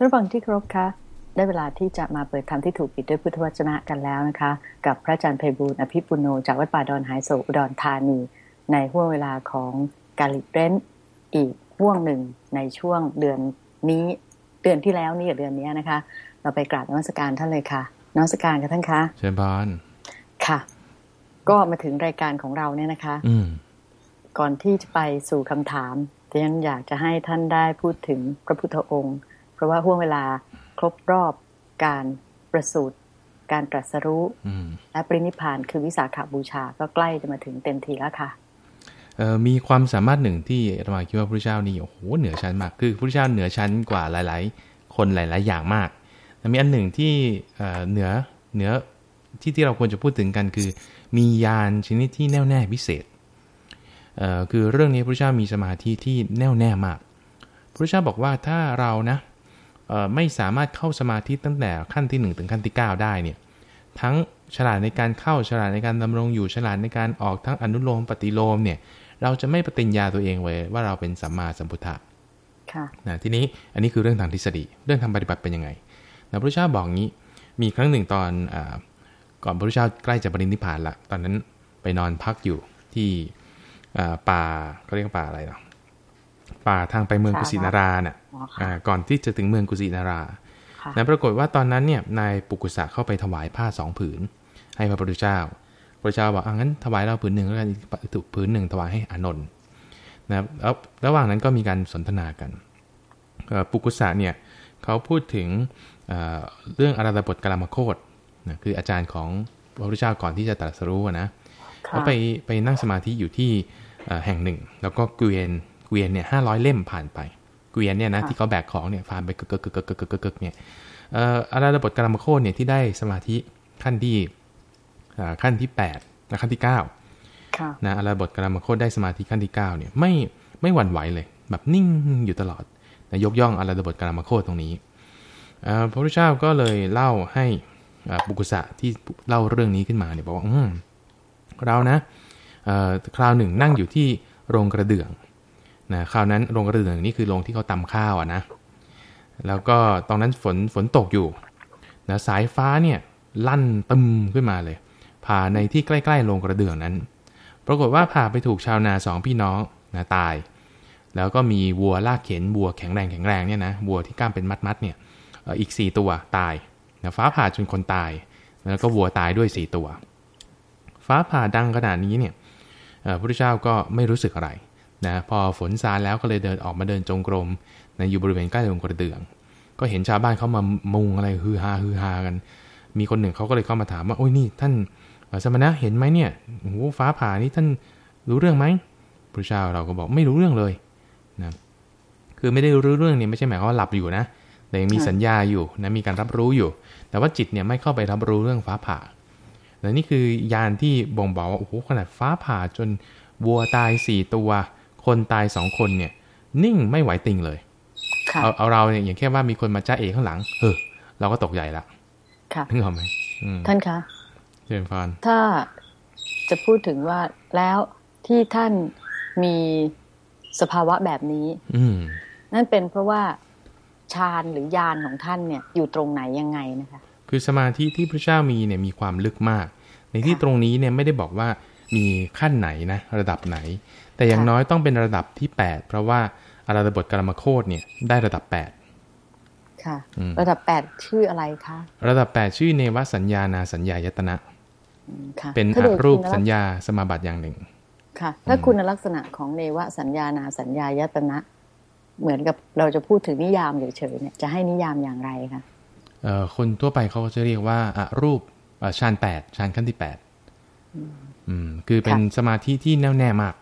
ท่านผู้ฟังที่เคารพคะได้เวลาที่จะมาเปิดธรรมที่ถูกปิดด้วยพุทธวจนะกันแล้วนะคะ กับพระอาจารย์ไพบูลอภิปุโนจากวัดป่าดอนหายโศกอุดรธานี ในห่วงเวลาของกาลิเรนอีกห่วงหนึ่งในช่วงเดือนนี้เดือนที่แล้วนี่กับเดือนนี้นะคะ เราไปกราบนมัสการท่านเลยค่ะนมัสการกันท่านคะเชิญพานค่ะ ก็มาถึงรายการของเราเนี่ยนะคะ อืมก่อนที่จะไปสู่คำถามดิฉันอยากจะให้ท่านได้พูดถึงพระพุทธองค์ เพราะว่าห่วงเวลาครบรอบการประสูติการตรัสรู้อืมและปรินิพพานคือวิสาขาบูชาก็ใกล้จะมาถึงเต็มทีแล้วค่ะเอ่อมีความสามารถหนึ่งที่อาตมาคิดว่าพระเจ้านี่โอ้โหเหนือชั้นมาก คือพระเจ้าเหนือชั้นกว่าหลาย ๆ คนหลาย ๆ อย่างมากแต่มีอันหนึ่งที่เอ่อเหนือเหนือที่ที่เราควรจะพูดถึงกันคือ มียานชนิดที่แน่วแน่พิเศษเอ่อคือเรื่องนี้พระเจ้ามีสมาธิที่แน่วแน่มากพระเจ้าบอกว่าถ้าเรานะเอ่อ ไม่สามารถเข้าสมาธิตั้งแต่ขั้นที่ 1 ถึงขั้นที่ 9 ได้เนี่ยทั้งฉลาดในการเข้าฉลาดในการดำรงอยู่ฉลาดในการออกทั้งอนุโลมปฏิโลมเนี่ยเราจะไม่ปฏิญญาตัวเองไว้ว่าเราเป็นสัมมาสัมพุทธะค่ะนะทีนี้อันนี้คือเรื่องทางทฤษฎีเรื่องทางปฏิบัติเป็นยังไงนะพระเจ้าบอกงี้มีครั้งหนึ่งตอนอาก่อนพระเจ้าใกล้จะปรินิพพานละตอนนั้นไปนอนพักอยู่ที่อ่าป่าเขาเรียกว่าป่าอะไรเนาะ ป่าทางไปเมืองกุสินาราน่ะอ๋อค่ะอ่าก่อนที่จะถึงเมืองกุสินาราค่ะนะปรากฏว่าตอนนั้นเนี่ยนายปุกุสะเข้าไปถวายผ้าสองผืน ให้พระพุทธเจ้า พระเจ้าบอกอะงั้นถวายเราผืนหนึ่งแล้วกันอีกผืนหนึ่งถวายให้อานนท์นะครับแล้วระหว่างนั้นก็มีการสนทนากันเอ่อปุกุสะเนี่ยเขาพูดถึงเอ่อเรื่องอาราธบทกลามโคตนะคืออาจารย์ของพระพุทธเจ้าก่อนที่จะตรัสรู้อะนะค่ะเขาไปไปนั่งสมาธิอยู่ที่เอ่อแห่งหนึ่ง แล้วก็เกวียน เกวียนเนี่ยห้าร้อยเล่มผ่านไปเกวียนเนี่ยนะที่เขาแบกของเนี่ยผ่านไปเกึกเกึกเกึกเกึกเกึกเนี่ยเอ่ออาราบทกรรมโคเนี่ยที่ได้สมาธิขั้นที่ขั้นที่แปดนะขั้นที่เก้านะอาราบทกรรมโคได้สมาธิขั้นที่เก้าเนี่ยไม่ไม่หวั่นไหวเลย แบบนิ่งอยู่ตลอดนะยกย่องอาราบทกรรมโคตรงนี้พระพุทธเจ้าก็เลยเล่าให้บุคุสะที่เล่าเรื่องนี้ขึ้นมาเนี่ยบอกว่าเรานะคราวหนึ่งนั่งอยู่ที่โรงกระเดื่อง นะคราวนั้นโรงกระเดื่องนี่คือโรงที่เขาตำข้าวอะนะ แล้วก็ตอนนั้นฝนฝนตกอยู่นะสายฟ้าเนี่ยลั่นตึมขึ้นมาเลย ผ่าในที่ใกล้ๆโรงกระเดื่องนั้น ปรากฏว่าผ่าไปถูกชาวนาสองพี่น้องนะตาย แล้วก็มีวัวลากเข็นวัวแข็งแรงแข็งแรงเนี่ยนะวัวที่กล้ามเป็นมัดๆเนี่ยอีก 4 ตัวตายนะฟ้าผ่าจนคนตาย แล้วก็วัวตายด้วย 4 ตัว ฟ้าผ่าดังขนาดนี้เนี่ยพระพุทธเจ้าก็ไม่รู้สึกอะไร นะพอฝนซาแล้วก็เลยเดินออกมาเดินจงกรมนะอยู่บริเวณใกล้โรงกระเดื่อง ก็เห็นชาวบ้านเขามามุงอะไรฮือฮาฮือฮากัน มีคนหนึ่งเขาก็เลยเข้ามาถามว่าโอ้ยนี่ท่านสมณะเห็นไหมเนี่ยโอ้โหฟ้าผ่านี่ท่านรู้เรื่องไหมพระเจ้าเราก็บอกไม่รู้เรื่องเลยนะคือไม่ได้รู้เรื่องเนี่ยไม่ใช่หมายความว่าหลับอยู่นะแต่ยังมีสัญญาอยู่นะมีการรับรู้อยู่ แต่ว่าจิตเนี่ยไม่เข้าไปรับรู้เรื่องฟ้าผ่าและนี่คือยานที่บ่งบอกว่าโอ้โหขนาดฟ้าผ่าจนวัวตายสี่ตัว คนตายสองคนเนี่ย นิ่งไม่ไหวติงเลยค่ะเอาเอาเราเนี่ยอย่างแค่ว่ามีคนมาจ้าเอข้างหลังเออเราก็ตกใหญ่ละค่ะนึกออกไหมอืมท่านคะเจนฟานถ้าจะพูดถึงว่าแล้วที่ท่านมีสภาวะแบบนี้ อืมนั่นเป็นเพราะว่าฌานหรือยานของท่านเนี่ย อยู่ตรงไหนยังไงนะคะ คือสมาธิที่พระเจ้ามีเนี่ยมีความลึกมาก ในที่ค่ะตรงนี้เนี่ยไม่ได้บอกว่า มีขั้นไหนนะระดับไหน แต่อย่างค่ะน้อยต้องเป็นระดับที่ 8 เพราะว่าอาราธบทกรรมโคตรเนี่ยได้ระดับค่ะอืมระดับแปดชื่ออะไรคะ8ระดับ 8 ชื่อเนวสัญญานาสัญญายตนะอืมค่ะเป็นถ้าอโดยรูปคุณลักษสัญญาสมาบัติอย่างหนึ่ง ค่ะ ถ้าคุณลักษณะของเนวสัญญานาสัญญายตนะ เหมือนกับเราจะพูดถึงนิยามเฉยๆเนี่ยจะให้นิยามอย่างไรคะเอ่อคนทั่วไปเขาก็จะเรียกว่าอะรูปเอ่อฌานแปดฌานขั้นที่แปด อืม คือเป็นสมาธิที่แน่วแน่มาก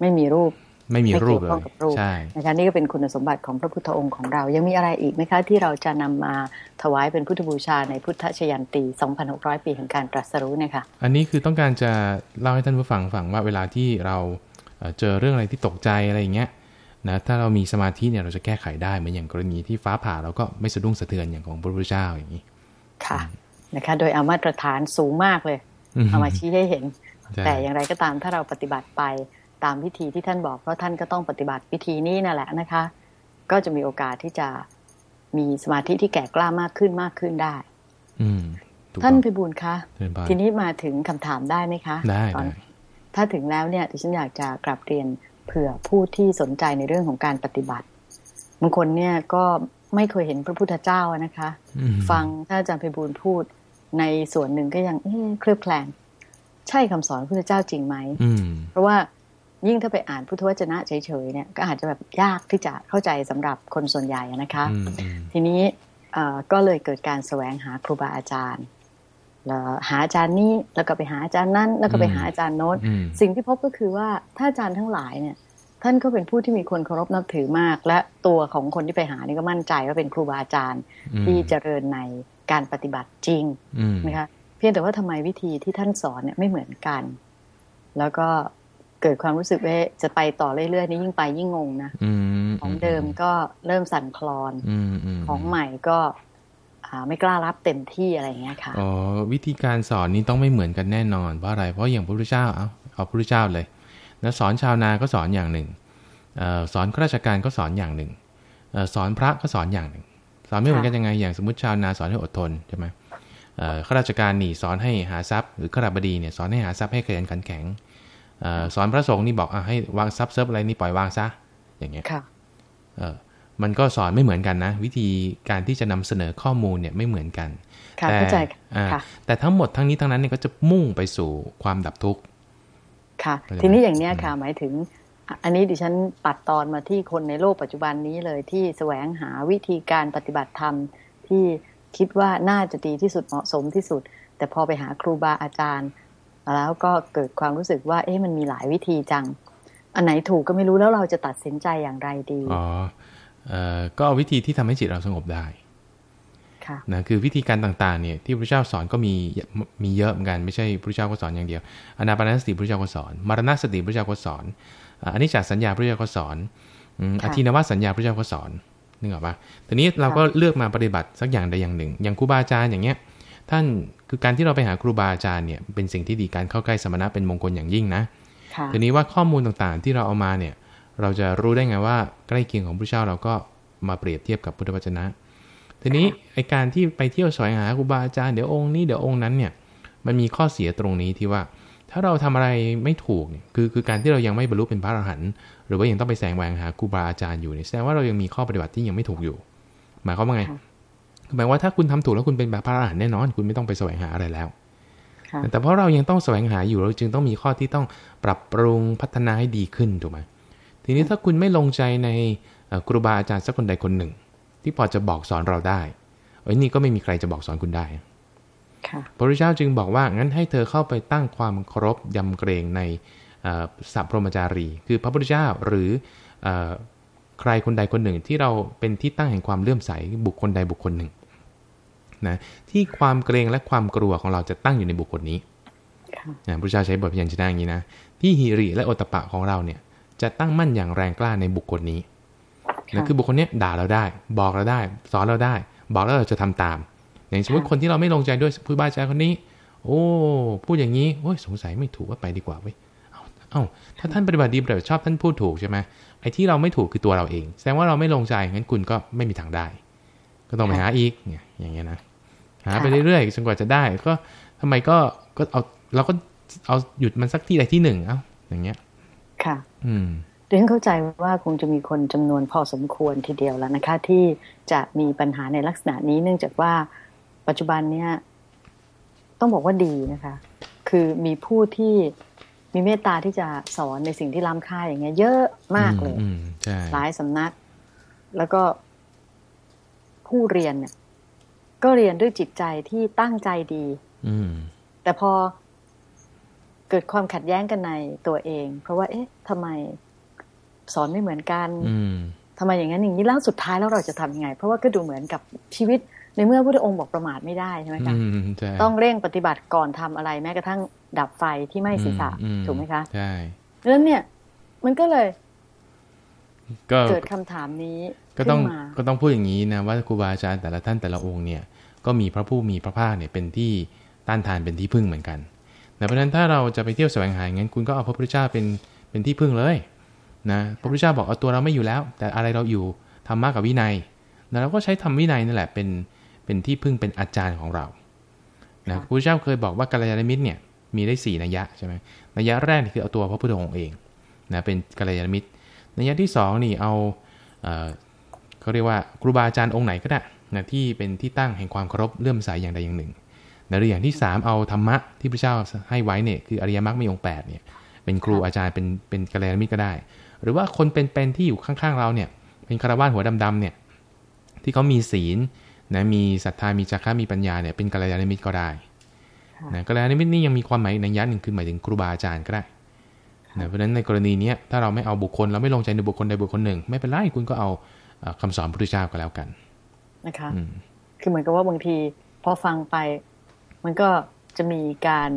ไม่มีรูป ไม่มีไม่รูเกี่ปยวเลข้องกับรูปยใช่นะคะนี่ก็เป็นคุณสมบัติของพระพุทธองค์ของเรา ยังมีอะไรอีกไหมคะ ที่เราจะนำมาถวายเป็นพุทธบูชาในพุทธชยันตี 2,600 ปีแห่งการตรัสรู้เนี่ยค่ะ อันนี้คือต้องการจะเล่าให้ท่านผู้ฟังฟังว่าเวลาที่เราเอ่อเจอเรื่องอะไรที่ตกใจอะไรอย่างเงี้ยนะถ้าเรามีสมาธิเนี่ยเราจะแก้ไขได้เหมือนอย่างกรณีที่ฟ้าผ่าเราก็ไม่สะดุ้งสะเทือนอย่างของพระพุทธเจ้าอย่างนี้ ค่ะนะคะ โดยเอามาตรฐานสูงมากเลยอืม เอามาชี้ให้เห็นใช่แต่อย่างไรก็ตามถ้าเราปฏิบัติไปตามวิธีที่ท่านบอกเพราะท่านก็ต้องปฏิบัติวิธีนี้นั่นแหละนะคะ ก็จะมีโอกาสที่จะมีสมาธิที่แก่กล้ามากขึ้นมากขึ้นได้ อืมท่านพิบูลคะเชิญบานทีนี้มาถึงคำถามได้ไหมคะได้ตอนได้ถ้าถึงแล้วเนี่ยดิฉันอยากจะกลับเรียนเผื่อผู้ที่สนใจในเรื่องของการปฏิบัติบางคนเนี่ยก็ไม่เคยเห็นพระพุทธเจ้านะคะอืมฟังท่านอาจารย์ไพบูลย์พูด ในส่วนหนึ่งก็ยังเอ๊ะเคลือบแคลงใช่คำสอนพระพุทธเจ้าจริงไหมอืมเพราะว่ายิ่งถ้าไปอ่านพุทธวจนะเฉยๆเนี่ยก็อาจจะแบบยากที่จะเข้าใจสำหรับคนส่วนใหญ่นะคะอืมอืมทีนี้เอ่อก็เลยเกิดการแสวงหาครูบาอาจารย์แล้วหาอาจารย์นี้แล้วก็ไปหาอาจารย์นั้น แล้วก็ไปหาอาจารย์โน้นอืมสิ่งที่พบก็คือว่าถ้าอาจารย์ทั้งหลายเนี่ย ท่านก็เป็นผู้ที่มีคนเคารพนับถือมาก และตัวของคนที่ไปหานี่ก็มั่นใจว่าเป็นครูบาอาจารย์อืมที่เจริญใน การปฏิบัติจริงอืมนะคะเพียงแต่ว่าทำไมวิธีที่ท่านสอนเนี่ยไม่เหมือนกัน แล้วก็เกิดความรู้สึกว่าจะไปต่อเรื่อยๆนี่ยิ่งไปยิ่งงงนะอืมของเดิมก็เริ่มสั่นคลอนอืมอืมของใหม่ก็อ่าไม่กล้ารับเต็มที่อะไรอย่างเงี้ยค่ะอ๋อวิธีการสอนนี้ต้องไม่เหมือนกันแน่นอนเพราะอะไรเพราะอย่างพระพุทธเจ้าเอาเอาพระพุทธเจ้าเลยนะสอนชาวนาก็สอนอย่างหนึ่งเออสอนข้าราชการก็สอนอย่างหนึ่งเออสอนพระก็สอนอย่างหนึ่ง สอนไม่เหมือนกันยังไงอย่างสมมติชาวนาสอนให้อดทนใช่ไหมเอ่อข้าราชการนี่สอนให้หาทรัพย์ หรือข้าราบดีเนี่ยสอนให้หาทรัพย์ให้ขยันขันแข็งเออสอนพระสงฆ์นี่บอกอะให้วางทรัพย์เซิร์ฟอะไรนี่ปล่อยวางซะอย่างเงี้ยค่ะเออมันก็สอนไม่เหมือนกันนะ วิธีการที่จะนำเสนอข้อมูลเนี่ยไม่เหมือนกันค่ะแต่เข้าใจอ่าค่ะแต่ทั้งหมดทั้งนี้ทั้งนั้นเนี่ยก็จะมุ่งไปสู่ความดับทุกข์ค่ะเข้าใจไหมทีนี้อย่างเนี้ยค่ะหมายถึง อะอันนี้ดิฉันปัดตอนมาที่คนในโลกปัจจุบันนี้เลยที่แสวงหาวิธีการปฏิบัติธรรมที่คิดว่าน่าจะดีที่สุดเหมาะสมที่สุด แต่พอไปหาครูบาอาจารย์ แล้วก็เกิดความรู้สึกว่า เอ๊ะมันมีหลายวิธีจัง อันไหนถูกก็ไม่รู้แล้วเราจะตัดสินใจอย่างไรดี อ๋อเอ่อก็เอาวิธีที่ทำให้จิตเราสงบได้ค่ะนะคือวิธีการต่างๆเนี่ยที่พระเจ้าสอนก็มีมีเยอะเหมือนกันไม่ใช่พระเจ้าก็สอนอย่างเดียวอนาปานสติพระเจ้าก็สอนมรณสติพระเจ้าก็สอน อ่าอนิจจสัญญาพระเจ้าก็สอนอืมอค่ะธินวสัญญาพระเจ้าก็สอนนึกออกปะทีนี้เราก็เลือกมาปฏิบัติสักอย่างใดอย่างหนึ่ง อย่างครูบาอาจารย์อย่างเงี้ย ท่านคือการที่เราไปหาครูบาอาจารย์เนี่ยเป็นสิ่งที่ดีการเข้าใกล้สมณะเป็นมงคลอย่างยิ่งนะค่ะทีนี้ว่าข้อมูลต่างๆที่เราเอามาเนี่ย เราจะรู้ได้ไงว่าใกล้เคียงของพระเจ้าเราก็มาเปรียบเทียบกับพุทธวจนะ ทีนี้ไอการที่ไปเที่ยวแสวงหาครูบาอาจารย์เดี๋ยวองค์นี้เดี๋ยวองค์นั้นเนี่ย มันมีข้อเสียตรงนี้ที่ว่า ถ้าเราทำอะไรไม่ถูกเนี่ยคือคือการที่เรายังไม่บรรลุเป็นพระอรหันต์หรือว่ายังต้องไปแสวงแหวงหาครูบาอาจารย์อยู่เนี่ยแสดงว่าเรายังมีข้อปฏิบัติที่ยังไม่ถูกอยู่ หมายความว่าไงค่ะหมายว่าถ้าคุณทำถูกแล้วคุณเป็นแบบพระอรหันต์แน่นอน คุณไม่ต้องไปแสวงหาอะไรแล้วค่ะแต่เพราะเรายังต้องแสวงหาอยู่เราจึงต้องมีข้อที่ต้องปรับปรุงพัฒนาให้ดีขึ้นถูกไหมทีนี้ถ้าคุณไม่ลงใจในเอ่อครูบาอาจารย์สักคนใดคนหนึ่ง ที่พอจะบอกสอนเราได้เอ้ยนี่ก็ไม่มีใครจะบอกสอนคุณได้ค่ะ พระพุทธเจ้าจึงบอกว่างั้นให้เธอเข้าไปตั้งความเคารพยำเกรงในเอ่อสัพพรหมจารี คือพระพุทธเจ้าหรือเอ่อใครคนใดคนหนึ่งที่เราเป็นที่ตั้งแห่งความเลื่อมใสบุคคลใดบุคคลหนึ่งนะที่ความเกรงและความกลัวของเราจะตั้งอยู่ในบุคคลนี้ค่ะนะพระพุทธเจ้าใช้บทพยัญชนะอย่างนี้นะที่หิริและโอตตปปะของเราเนี่ยจะตั้งมั่นอย่างแรงกล้าในบุคคลนี้นะคือบุคคลเนี้ยด่าเราได้ บอกเราได้ สอนเราได้ บอกแล้วเราจะทำตาม อย่างสมมติค่ะคนที่เราไม่ลงใจด้วยผู้บาอาจารย์คนนี้ โอ้พูดอย่างนี้โอ้ยสงสัยไม่ถูกว่าไปดีกว่าเว้ยเอ้าเอ้าถ้าท่านปฏิบัติดีปฏิบัติชอบท่านพูดถูกใช่ไหมไอ้ที่เราไม่ถูกคือตัวเราเอง แสดงว่าเราไม่ลงใจงั้นคุณก็ไม่มีทางได้ ก็ต้องไปหาอีกเนี่ยอย่างเงี้ยนะหาไปเรื่อยๆจนกว่าจะได้ ก็ทำไมก็ก็เอาเราก็เอาหยุดมันสักที่ใดที่หนึ่งเอ้าอย่างเงี้ย ค่ะ อืมดิฉันเข้าใจว่าคงจะมีคนจำนวนพอสมควรทีเดียวแล้วนะคะ ที่จะมีปัญหาในลักษณะนี้เนื่องจากว่า ปัจจุบันเนี่ยต้องบอกว่าดีนะคะ คือมีผู้ที่มีเมตตาที่จะสอนในสิ่งที่ล้ำค่าอย่างเงี้ย เยอะมากเลยอืมใช่หลายสำนัก แล้วก็ผู้เรียนเนี่ย ก็เรียนด้วยจิตใจที่ตั้งใจดีอืมแต่พอเกิดความขัดแย้งกันในตัวเอง เพราะว่า เอ๊ะทำไมสอนไม่เหมือนกันอืมทำไมอย่างนั้นอย่างนี้แล้วสุดท้ายแล้วเราจะทำยังไง เพราะว่าก็ดูเหมือนกับชีวิต ในเมื่อพระองค์บอกประมาทไม่ได้ใช่ไหมคะอืมใช่ต้องเร่งปฏิบัติก่อนทำอะไรแม้กระทั่งดับไฟที่ไหม้ศีรษะอืถูกไหมคะใช่ดังนั้นเนี่ย มันก็เลยก็เกิดคำถามนี้ก็ต้องขึ้นมาก็ต้องพูดอย่างนี้นะว่าครูบาอาจารย์แต่ละท่านแต่ละองค์เนี่ย ก็มีพระผู้มีพระภาคเนี่ยเป็นที่ต้านทานเป็นที่พึ่งเหมือนกันนะเพราะฉะนั้นถ้าเราจะไปเที่ยวแสวงหาอย่างนั้นคุณก็เอาพระพุทธเจ้าเป็นเป็นที่พึ่งเลยนะพระพุทธเจ้าบอกเอาตัวเราไม่อยู่แล้ว แต่อะไรเราอยู่ธรรมะกับวินัยเราก็ใช้ธรรมวินัยนั่นแหละเป็น เป็นที่พึ่งเป็นอาจารย์ของเรานะพระเจ้าเคยบอกว่ากัลยาณมิตรเนี่ยมีได้สี่นัยยะใช่ไหมนัยยะแรกคือเอาตัวพระพุทธองค์เองนะเป็นกัลยาณมิตรนัยยะที่สองนี่เอาเขาเรียกว่าครูบาอาจารย์องค์ไหนก็ได้นะที่เป็นที่ตั้งแห่งความเคารพเลื่อมใสอย่างใดอย่างหนึ่งนะหรืออย่างที่ 3 เอาธรรมะที่พระเจ้าให้ไว้เนี่ยคืออริยมรรคมีองค์8เนี่ยเป็นครูอาจารย์เป็นเป็นกัลยาณมิตรก็ได้ หรือว่าคนเป็นๆที่อยู่ข้างๆเราเนี่ยเป็นคารวะหัวดำๆเนี่ยที่เขามีศีล นะมีศรัทธามีจักระมีปัญญาเนี่ยเป็นกัลยาณมิตรก็ได้นะกัลยาณมิตรนี่ยังมีความหมายในยันหนึ่งคือหมายถึงครูบาอาจารย์ก็ได้นะเพราะฉะนั้นในกรณีนี้ถ้าเราไม่เอาบุคคลเราไม่ลงใจในบุคคลใดบุคคลหนึ่ง ไม่เป็นไรคุณก็เอาคำสอนพระพุทธเจ้าก็แล้วกันนะคะคือเหมือนกับว่าบางทีพอฟังไป มันก็จะมีการ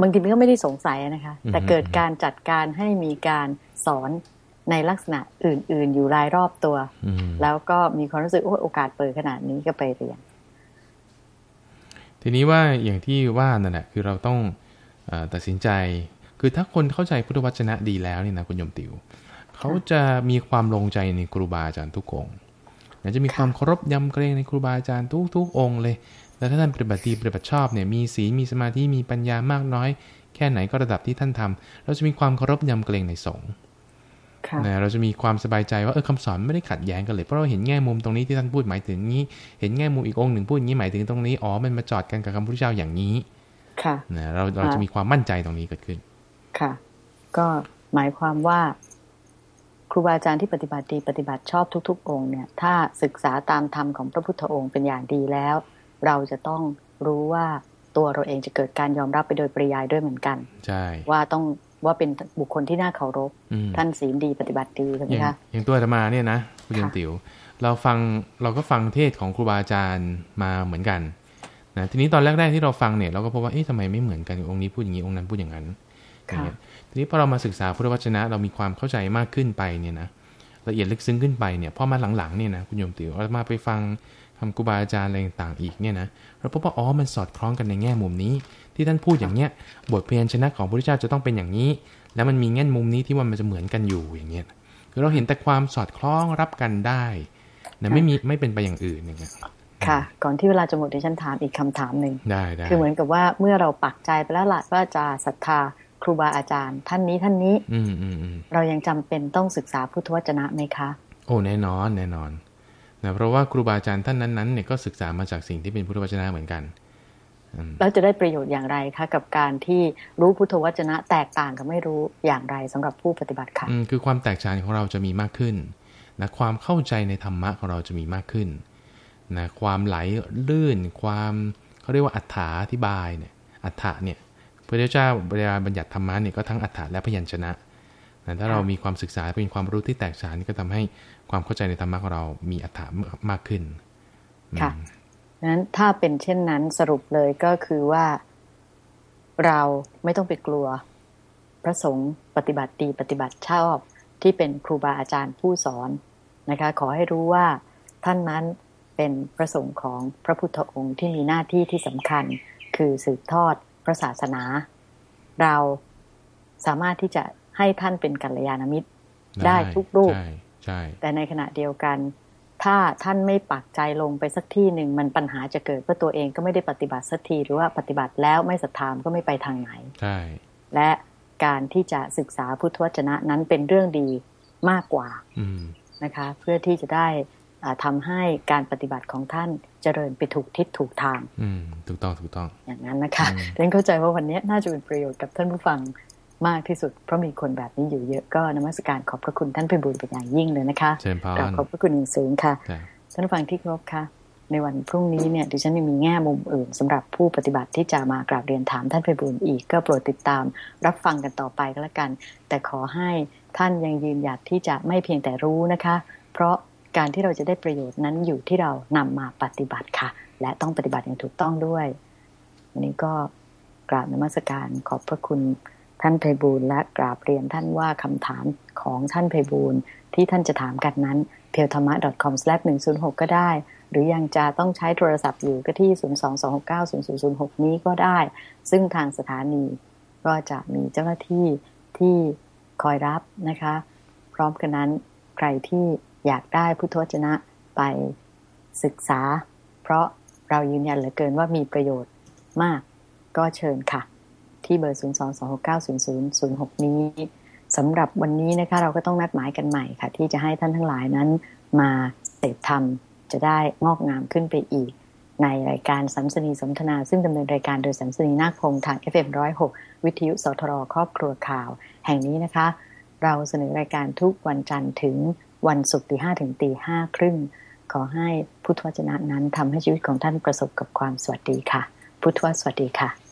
บางทีมันก็ไม่ได้สงสัยนะคะ แต่เกิดการจัดการให้มีการสอน ในลักษณะอื่น ๆ อยู่รายรอบตัว แล้วก็มีความรู้สึกโอกาสเปิดขนาดนี้ก็ไปเรียน ทีนี้ว่าอย่างที่ว่านั่นแหละคือเราต้องอตัดสินใจ คือถ้าคนเข้าใจพุทธวจนะดีแล้วนี่นะคุณยมติว เขาจะมีความลงใจในครูบาอาจารย์ทุกองค์จะมีความเคารพยำเกรงในครูบาอาจารย์ทุกๆองค์เลย แล้วถ้าท่านปฏิบัติดีปฏิบัติชอบเนี่ยมีศีลมีสมาธิมีปัญญามากน้อย แค่ไหนก็ระดับที่ท่านทำเราจะมีความเคารพยำเกรงในสงฆ์ นะเราจะมีความสบายใจว่าเออคำสอนไม่ได้ขัดแย้งกันเลย เพราะเราเห็นแง่มุมตรงนี้ที่ท่านพูดหมายถึงนี้ เห็นแง่มุมอีกองค์หนึ่งพูดอย่างนี้หมายถึงตรงนี้ อ๋อ มันมาจอดกันกับคำพุทธเจ้าอย่างนี้ ค่ะนะเราเราจะมีความมั่นใจตรงนี้เกิดขึ้น ค่ะ ก็หมายความว่าครูบาอาจารย์ที่ปฏิบัติดีปฏิบัติชอบทุก ๆ องค์เนี่ย ถ้าศึกษาตามธรรมของพระพุทธองค์เป็นอย่างดีแล้ว เราจะต้องรู้ว่าตัวเราเองจะเกิดการยอมรับไปโดยปริยายด้วยเหมือนกัน ใช่ ว่าต้อง ว่าเป็นบุคคลที่น่าเคารพ ท่านศีลดีปฏิบัติดีใช่ไหมคะอย่างตัวธรรมาเนี่ยนะคุณยมติ๋วเราฟังเราก็ฟังเทศของครูบาอาจารย์มาเหมือนกันนะทีนี้ตอนแรกๆที่เราฟังเนี่ยเราก็พบว่าเอ๊ะทำไมไม่เหมือนกันองค์นี้พูดอย่างนี้องค์นั้นพูดอย่างนั้นอย่างเงี้ยทีนี้พอเรามาศึกษาพุทธวจนะเรามีความเข้าใจมากขึ้นไปเนี่ยนะละเอียดลึกซึ้งขึ้นไปเนี่ยพอมาหลังๆเนี่ยนะคุณโยมติ๋วเรามาไปฟัง คำครูบาอาจารย์อะไรต่างๆอีกเนี่ยนะเราพบว่าอ๋อมันสอดคล้องกันในแง่มุมนี้ ที่ท่านพูดอย่างเนี้ยบทเพียรชนะของพระพุทธเจ้าจะต้องเป็นอย่างนี้ แล้วมันมีแง่มุมนี้ที่ว่ามันจะเหมือนกันอยู่อย่างเงี้ยคือเราเห็นแต่ความสอดคล้องรับกันได้นะไม่มีไม่เป็นไปอย่างอื่นอย่างเงี้ยค่ะ ก่อนที่เวลาจะหมดดิฉันถามอีกคำถามหนึ่งได้ได้คือเหมือนกับว่าเมื่อเราปักใจไปแล้วล่ะว่าจะศรัทธาครูบาอาจารย์ ท่านนี้ท่านนี้ อืมอืมเรายังจำเป็นต้องศึกษาพุทธวจนะไหมคะ โอ้แน่นอนแน่นอน นะเพราะว่าครูบาอาจารย์ท่านนั้นๆเนี่ยก็ศึกษามาจากสิ่งที่เป็นพุทธวจนะเหมือนกันแล้วจะได้ประโยชน์อย่างไรคะกับการที่รู้พุทธวจนะแตกต่างกับไม่รู้อย่างไรสำหรับผู้ปฏิบัติค่ะคือความแตกฉานของเราจะมีมากขึ้นนะความเข้าใจในธรรมะของเราจะมีมากขึ้นนะความไหลลื่น ความเขาเรียกว่าอัฏฐาอธิบายเนี่ยอัฏฐะเนี่ยพระเจ้าเวลาบัญญัติธรรมะเนี่ยก็ทั้งอัฏฐะและพยัญชนะแต่ ถ้าเรามีความศึกษาเป็นความรู้ที่แตกฉานนี่ก็ทำให้ความเข้าใจในธรรมะของเรามีอัฏฐะมากขึ้นค่ะนั้นถ้าเป็นเช่นนั้นสรุปเลยก็คือว่าเราไม่ต้องไปกลัว พระสงฆ์ปฏิบัติดีปฏิบัติชอบที่เป็นครูบาอาจารย์ผู้สอนนะคะ ขอให้รู้ว่าท่านนั้นเป็นพระสงฆ์ของพระพุทธองค์ที่มีหน้าที่ที่สำคัญ คือสืบทอดพระศาสนา เราสามารถที่จะ ให้ท่านเป็นกัลยาณมิตรได้ทุกรูปแต่ในขณะเดียวกัน ถ้าท่านไม่ปักใจลงไปสักที่หนึ่งมันปัญหาจะเกิดเพราะตัวเองก็ไม่ได้ปฏิบัติสักทีหรือว่าปฏิบัติแล้วไม่ศรัทธามก็ไม่ไปทางไหนใช่และการที่จะศึกษาพุทธวจนะนั้นเป็นเรื่องดีมากกว่านะคะ เพื่อที่จะได้ทำให้การปฏิบัติของท่านเจริญไปถูกทิศถูกทางอืมถูกต้องถูกต้อง อย่างนั้นนะคะเรนเข้าใจว่าวันนี้น่าจะเป็นประโยชน์กับท่านผู้ฟัง มากที่สุด เพราะมีคนแบบนี้อยู่เยอะก็นมัสการขอบพระคุณท่านพิบูลเป็นอย่างยิ่งเลยนะคะเชิญพขอบพระคุณอย่างสูงค่ะท่านผู้ฟังที่ครบค่ะ ในวันพรุ่งนี้เนี่ยดิฉันมีแง่มุมอื่นสำหรับผู้ปฏิบัติที่จะมากราบเรียนถามท่านพิบูลอีกก็โปรดติดตาม รับฟังกันต่อไปก็แล้วกัน แต่ขอให้ท่านยังยืนหยัดที่จะไม่เพียงแต่รู้นะคะ เพราะการที่เราจะได้ประโยชน์นั้นอยู่ที่เรานำมาปฏิบัติค่ะ และต้องปฏิบัติอย่างถูกต้องด้วยวันนี้ก็กราบนมัสการขอบพระคุณ ท่านไพบูลและกราบเรียนท่านว่าคำถามของท่านไพบูลที่ท่านจะถามกันนั้นเพียวธรรมะ .com/106 ก็ได้ หรือยังจะต้องใช้โทรศัพท์อยู่ก็ที่ 022690006 นี้ก็ได้ ซึ่งทางสถานีก็จะมีเจ้าหน้าที่ที่คอยรับนะคะ พร้อมกันนั้นใครที่อยากได้พุทธวจนะไปศึกษา เพราะเรายืนยันเหลือเกินว่ามีประโยชน์มากก็เชิญค่ะ ที่เบอร์ 0 2 2 6 9 0 0 0 6 นี้สำหรับวันนี้นะคะเราก็ต้องนัดหมายกันใหม่ค่ะ ที่จะให้ท่านทั้งหลายนั้นมาเสพธรรมจะได้งอกงามขึ้นไปอีก ในรายการสัมสนีสนทนา ซึ่งดำเนินรายการโดยสัมสนีนาคพงทาง FM106 วิทยุสทรครอบครัวข่าว แห่งนี้นะคะ เราเสนอรายการทุกวันจันทร์ถึงวันศุกร์ตีห้ถึงตีห้าครึ่งขอให้พุทธวจนะนั้นทำให้ชีวิตของท่านประสบกับความสวัสดีค่ะ พุทธวสวัสดีค่ะ